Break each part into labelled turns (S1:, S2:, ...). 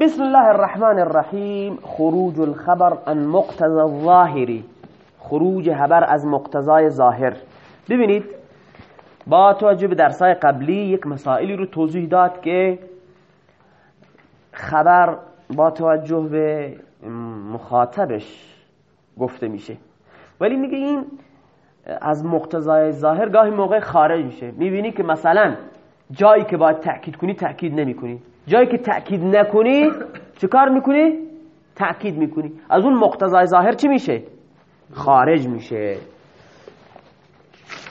S1: بسم الله الرحمن الرحیم. خروج الخبر عن مقتضى الظاهری خروج خبر از مقتضای ظاهر. ببینید با توجه به درسای قبلی یک مسائلی رو توضیح داد که خبر با توجه به مخاطبش گفته میشه. ولی میگه این از مقتضای ظاهر گاهی موقع خارج میشه. می‌بینی که مثلا جایی که باید تأکید کنی تأکید نمی کنی جایی که تأکید نکنی چه کار می‌کنی؟ تأکید می‌کنی. از اون مقتضای ظاهر چی میشه؟ خارج میشه.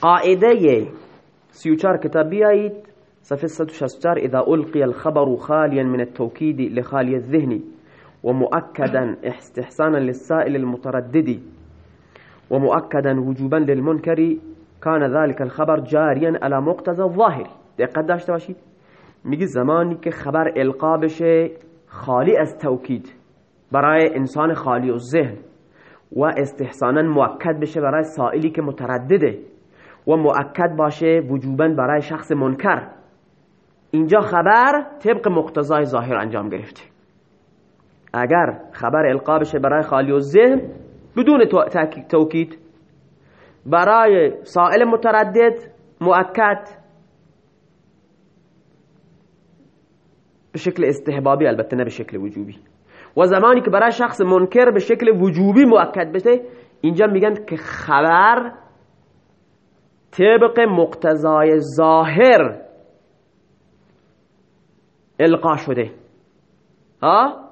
S1: قاعده سی و چار کتاب بیایید. صفحه 164 اذا القی الخبر خالیا من التوكيد لخالي الذهن ومؤكدا استحسانا للسائل المتردد ومؤكدا وجوبا للمنكر كان ذلك الخبر جاريا على مقتضى الظاهر. دقت داشته باشید. میگه زمانی که خبر القا بشه خالی از توکید برای انسان خالی و ذهن و استحسانا مؤکد بشه برای سائلی که متردده و مؤکد باشه وجوبا برای شخص منکر. اینجا خبر طبق مقتضای ظاهر انجام گرفته. اگر خبر القا بشه برای خالی و ذهن بدون توکید. برای سائل متردد مؤکد به شکل استحبابی البته نه به شکل وجوبی و زمانی که برای شخص منکر به شکل وجوبی مؤکد بشه اینجا میگن که خبر طبق مقتضای ظاهر القا شده. ها؟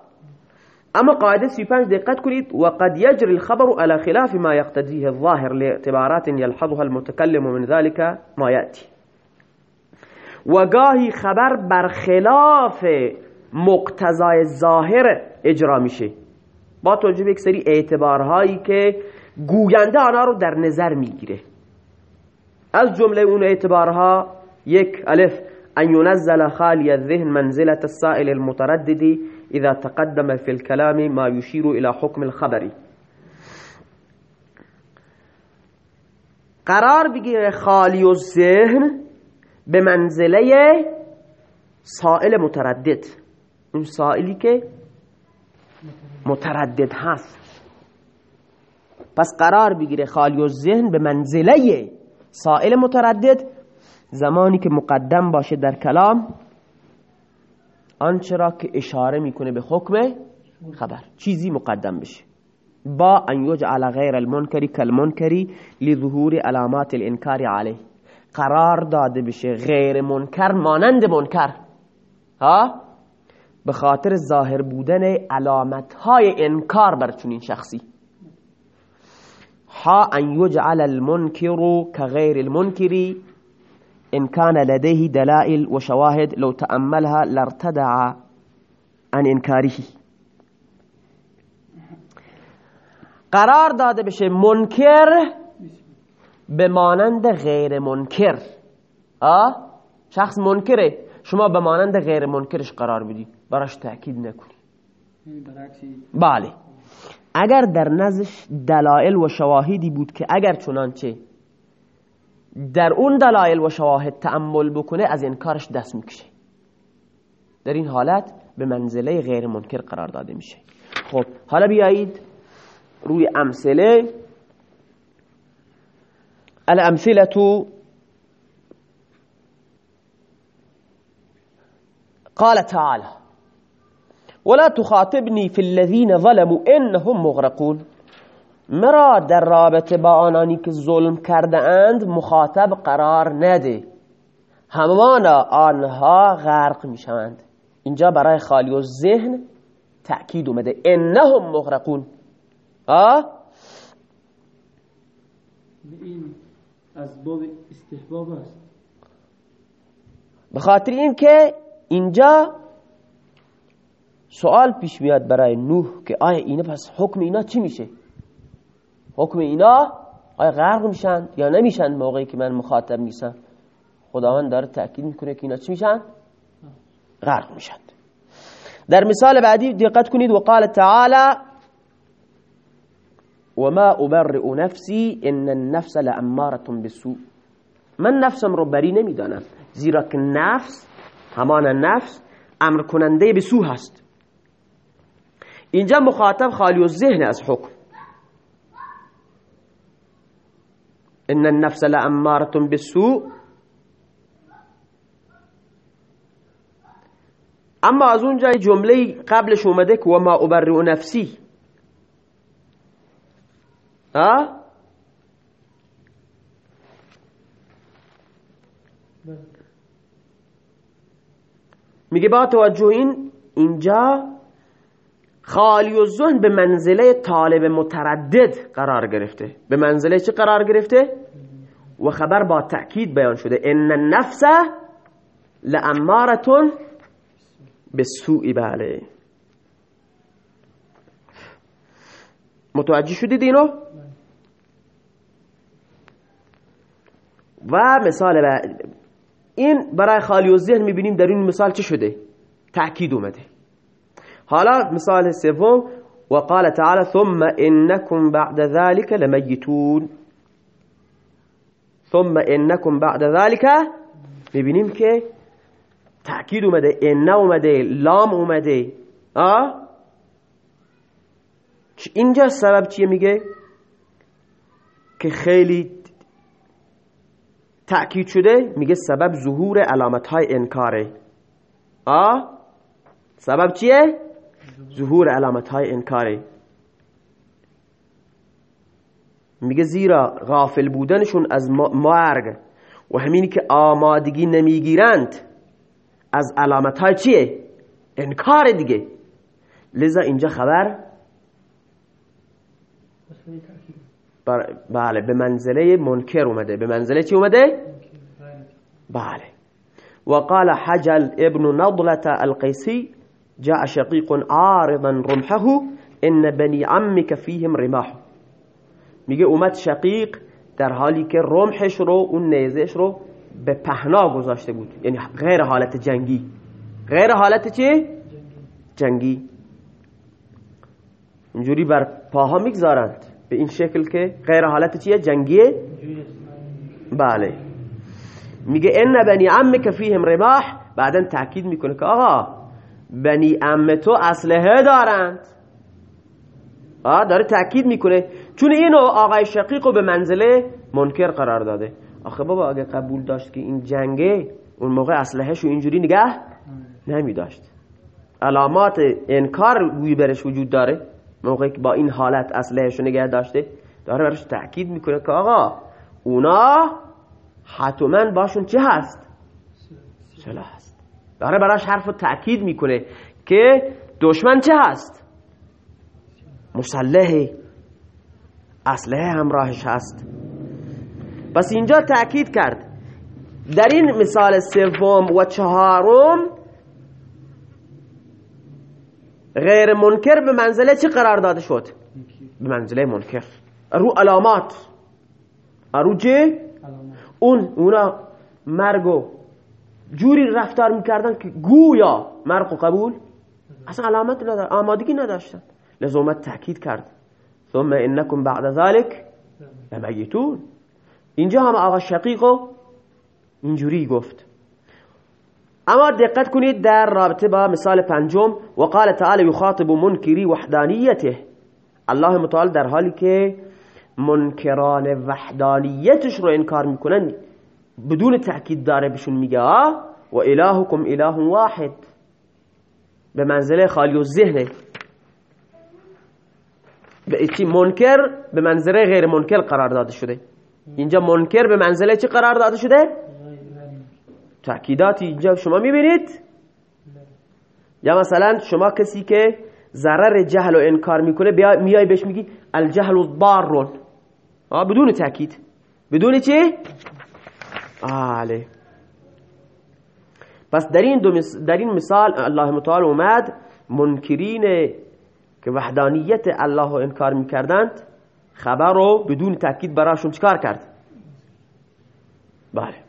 S1: اما قاعدة 35 دقت کنید وقد يجري الخبر على خلاف ما يقتضيه الظاهر لإعتبارات يلحظها المتكلم من ذلك ما يأتي و گاهی خبر برخلاف مقتضای ظاهر اجرا میشه. با توجه به یک سری اعتبارهایی که گوینده آنها رو در نظر می‌گیره. از جمله اون اعتبارها یک الف ان ينزل خالی الذهن منزلة السائل المتردد اذا تقدم في الكلام ما يشير الى حكم الخبر. قرار بگیره خالی و ذهن به منزله سائل متردد. اون سائلی که متردد هست. پس قرار بگیره خالی و ذهن به منزله سائل متردد. زمانی که مقدم باشه در کلام آنچه را که اشاره می‌کنه به حکم خبر. چیزی مقدم بشه. با ان یجعل غیر المنکری کالمنکری لظهور علامات الانکار علیه. قرار داده بشه. غیر منکر مانند منکر. ها؟ به خاطر ظاهر بودن علامت های انکار بر چنین شخصی. ها ان یجعل المنکر كغیر المنکری ان كان لديه دلائل وشواهد لو تأملها لارتدع عن انکاره قرار داده بشه منکر به مانند غیر منکر. آه؟ شخص منکره. شما به مانند غیر منکرش قرار بدی براش تأکید نکنی بله. اگر در نزش دلائل و شواهدی بود که اگر چنانچه در اون دلائل و شواهد تأمل بکنه از انکارش دست می‌کشه. در این حالت به منزله غیر منکر قرار داده میشه. خب حالا بیایید روی امثله. الأمثلة قال تعالى ولا تخاطبني في الذين ظلموا إنهم مغرقون. مرا در رابطه با آنانی که ظلم کرده اند مخاطب قرار نده. همانا آنها غرق می‌شوند. اینجا برای خالی و ذهن تأکید اومده. انهم مغرقون. آه؟
S2: از باب استحباب است.
S1: به خاطر اینکه اینجا سوال پیش میاد برای نوح که آیا اینا پس حکم اینا چی میشه؟ حکم اینا آیا غرق میشن یا نمیشن موقعی که من مخاطب نیستم؟ خداوند داره تأکید می‌کنه که اینا چی میشن؟ غرق میشن. در مثال بعدی دقت کنید وقال تعالی وما أبرئ نفسي إن النفس لأمارة بالسوء. من نفسم رو بری نمی‌دانم. زیرا که نفس همان نفس امر کننده به سو هست. اینجا مخاطب خالی و ذهن از حکم. ان النفس لاماره بالسوء. اما از اونجا جمله قبلش اومده که و ما ابرئ نفسی ها میگه با توجه این اینجا خالی و ذهن به منزله طالب متردد قرار گرفته به منزله چه قرار گرفته؟ و خبر با تأکید بیان شده ان النفس لامارتون به سوی بله متوجه شدید اینو؟ و مثال بعد این برای خالی و ذهن می‌بینیم در این مثال چه شده؟ تأکید اومده. حالا مثال سوم وقال تعالى ثم إنكم بعد ذلك لميتون ثم إنكم بعد ذلك می‌بینیم که تأکید اومده ان اومده لام اومده. اینجا سبب چیه میگه؟ که خیلی تأکید شده میگه سبب ظهور علامت های انکاره. آه سبب چیه؟ ظهور علامت های انکاره. میگه زیرا غافل بودنشون از مرگ و همینی که آمادگی نمی‌گیرند از علامت های چیه؟ انکار دیگه. لذا اینجا خبر بله به منزله منکر اومده. به منزله چی اومده؟ بله. وقال حجل ابن نضلة القيسي جاء شقيق عارضا رمحه ان بني عمك فيهم رماح. میگه اومد شقیق در حالی که رمحش رو اون نیزش رو به پهنا گذاشته بود. یعنی غیر حالت جنگی. غیر حالت چی؟ جنگی. اینجوری بر پاها می‌گذارند. به این شکل که غیر حالت چیه؟ جنگیه؟ بله. میگه ان بنی عمک فیهم رماح بعدا تاکید می‌کنه که آقا بنی عم تو اسلحه دارند. آه داره تاکید می‌کنه. چون اینو آقای شقیقو به منزله منکر قرار داده. آخه بابا اگه قبول داشت که این جنگه اون موقع اسلحهشو اینجوری نگه نمی داشت علامات انکار گوی برش وجود داره. موقعی که با این حالت اسلحهشو نگه داشته داره برش تاکید می‌کنه که آقا اونا حتما باشون چه هست؟ سلاح هست. داره براش حرف تأکید می‌کنه که دشمن چه هست؟ مسلحه اسلحه همراهش هست. پس اینجا تأکید کرد. در این مثال سوم و چهارم غیر منکر به منزله چه قرار داده شد؟ به منزله منکر. رو علامات. رو چه؟ اون اونا مرگو جوری رفتار می‌کردن که گویا مرگ و قبول اصلا علامت نداشت آمادگی نداشتن لزومت تأکید کرد. ثم انکم بعد ذلك لمیتون. اینجا هم آقا شقیقو اینجوری گفت. اما دقت کنید در رابطه با مثال پنجم وقال تعالی یخاطب منکری وحدانیته. الله متعال در حالی که منکران وحدانیتش رو انکار می‌کنن بدون تأکید داره بهشون میگه و الهکم اله واحد. به منزله خالی و ذهنه به منکر به منزله غیر منکر قرار داده شده. اینجا منکر به منزله چی قرار داده شده؟ تأکیداتی اینجا شما می‌بینید؟ یا مثلا شما کسی که ضرر جهل و انکار می‌کنه میای بهش میگی الجهل ضار بدون تأکید. بدون چی؟ آله پس در این, در این مثال الله متعال اومد منکرین که وحدانیت الله رو انکار می‌کردند خبر رو بدون تاکید براشون چکار کرد؟ بله.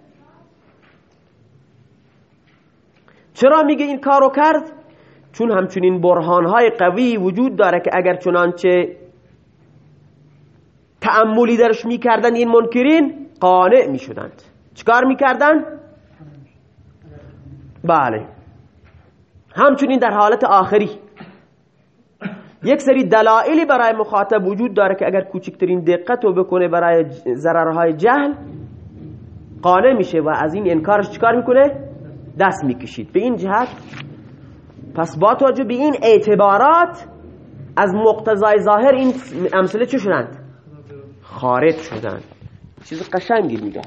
S1: چرا میگه این کارو کرد؟ چون همچنین برهانهای قوی وجود داره که اگر چنانچه تعملی درش می‌کردن این منکرین قانع می‌شدند. چکار می‌کردن؟ بله. همچنین در حالت آخری. یک سری دلایلی برای مخاطب وجود داره که اگر کوچکترین دقت رو بکنه برای ضررهای جهل قانع میشه و از این انکارش چیکار می‌کنه؟ دست می‌کشید. به این جهت پس با توجه به این اعتبارات از مقتضای ظاهر این امثله چه شدند؟ خارج شدند. چیز قشنگی میگه